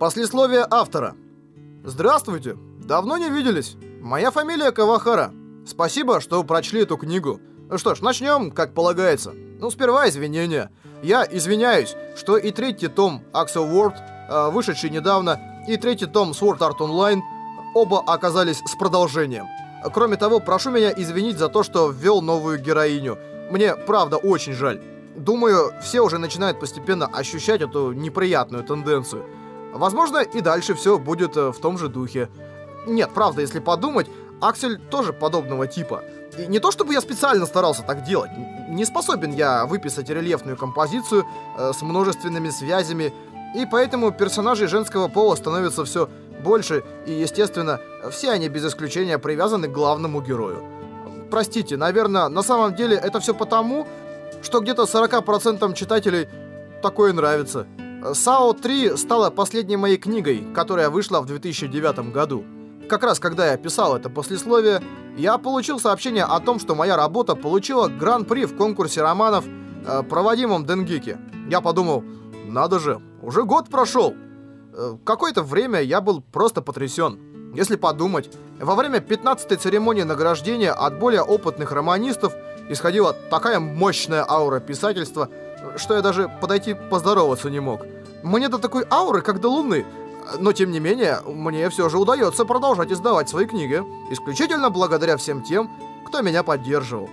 Послесловие автора. Здравствуйте. Давно не виделись. Моя фамилия Кавахара. Спасибо, что прочли эту книгу. Что ж, начнем, как полагается. Ну, сперва извинения. Я извиняюсь, что и третий том Axel Word, э, вышедший недавно, и третий том Sword Art Online оба оказались с продолжением. Кроме того, прошу меня извинить за то, что ввел новую героиню. Мне, правда, очень жаль. Думаю, все уже начинают постепенно ощущать эту неприятную тенденцию. Возможно, и дальше все будет э, в том же духе. Нет, правда, если подумать, Аксель тоже подобного типа. И не то чтобы я специально старался так делать. Не способен я выписать рельефную композицию э, с множественными связями, и поэтому персонажей женского пола становится все больше, и, естественно, все они без исключения привязаны к главному герою. Простите, наверное, на самом деле это все потому, что где-то 40% читателей такое нравится. САО 3 стала последней моей книгой, которая вышла в 2009 году. Как раз когда я писал это послесловие, я получил сообщение о том, что моя работа получила гран-при в конкурсе романов, э, проводимом Денгике. Я подумал, надо же, уже год прошел. Э, какое-то время я был просто потрясен. Если подумать, во время 15-й церемонии награждения от более опытных романистов исходила такая мощная аура писательства, что я даже подойти поздороваться не мог. Мне до такой ауры, как до Луны, но тем не менее, мне все же удается продолжать издавать свои книги, исключительно благодаря всем тем, кто меня поддерживал.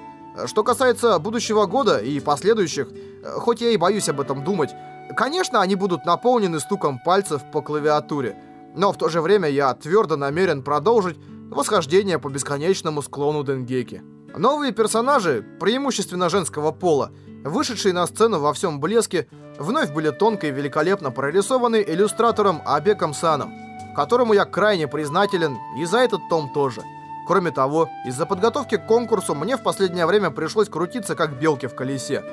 Что касается будущего года и последующих, хоть я и боюсь об этом думать, конечно, они будут наполнены стуком пальцев по клавиатуре, но в то же время я твердо намерен продолжить восхождение по бесконечному склону Денгеки. Новые персонажи, преимущественно женского пола, вышедшие на сцену во всем блеске, вновь были тонко и великолепно прорисованы иллюстратором Абеком Саном, которому я крайне признателен и за этот том тоже. Кроме того, из-за подготовки к конкурсу мне в последнее время пришлось крутиться как белки в колесе.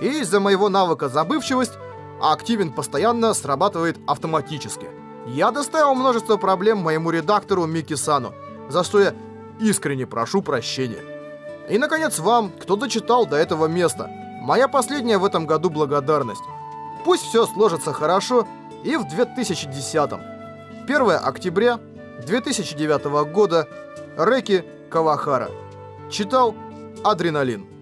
И из-за моего навыка забывчивость, а активен постоянно срабатывает автоматически. Я доставил множество проблем моему редактору Микки Сану, за что я искренне прошу прощения. И, наконец, вам, кто дочитал до этого места. Моя последняя в этом году благодарность. Пусть все сложится хорошо и в 2010 -м. 1 октября 2009 года. Реки Кавахара. Читал Адреналин.